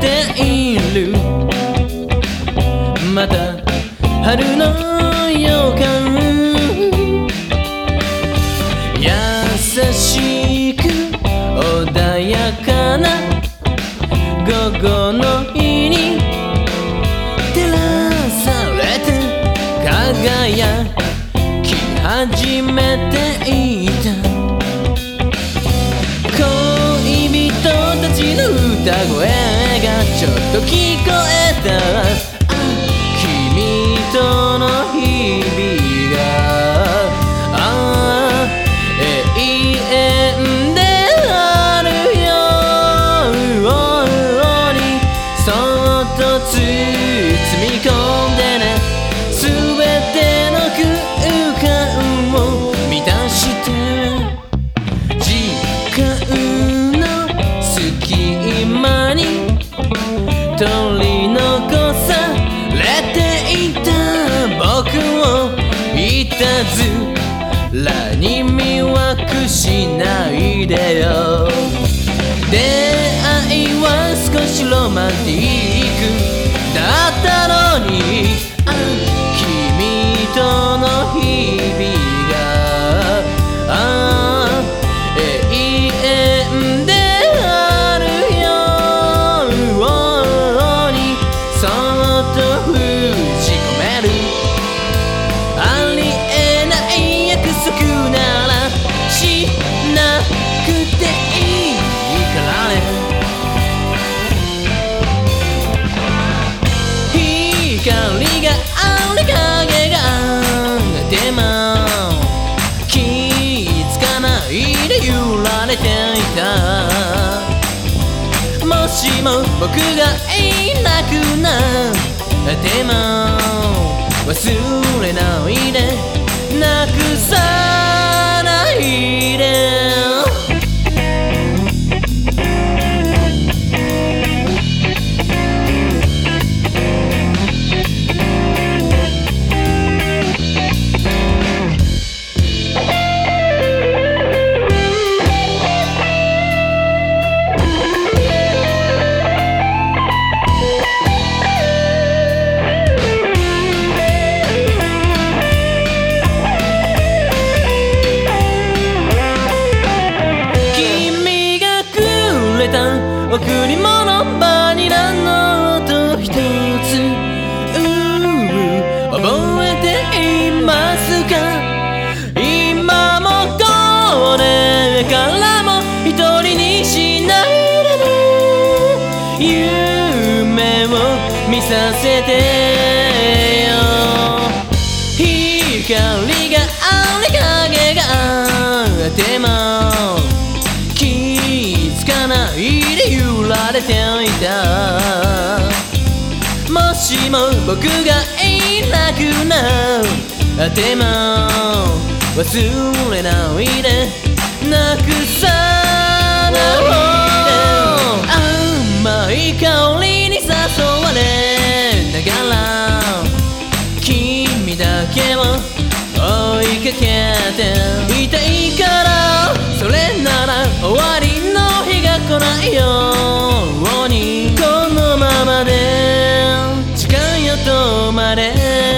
ている。また春の予感。優しく穏やかな午後の日に照らされて輝き始めていた。と聞こえず。らに魅惑しないでよ。出会いは少しロマンティック。だったのに君との日々。づかないで揺られていた。もしも僕がいなくなっても忘れ贈り物バニラの音一つ。覚えていますか？今もこれからも一人にしないでね。夢を見させてよ。光しも僕がいなくなっても忘れないで。なくさないで。甘い香りに誘われ。ながら君だけを追いかけて。いた止まれ